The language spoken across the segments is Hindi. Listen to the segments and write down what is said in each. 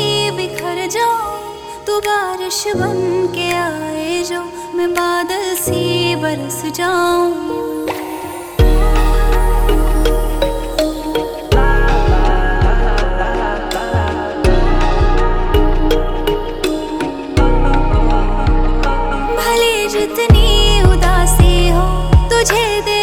सी बिखर जाऊँ, तू बारिश बन के आए जो मैं बादल सी बरस जाऊँ। भले जितनी उदासी हो, तुझे देखूँ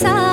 さ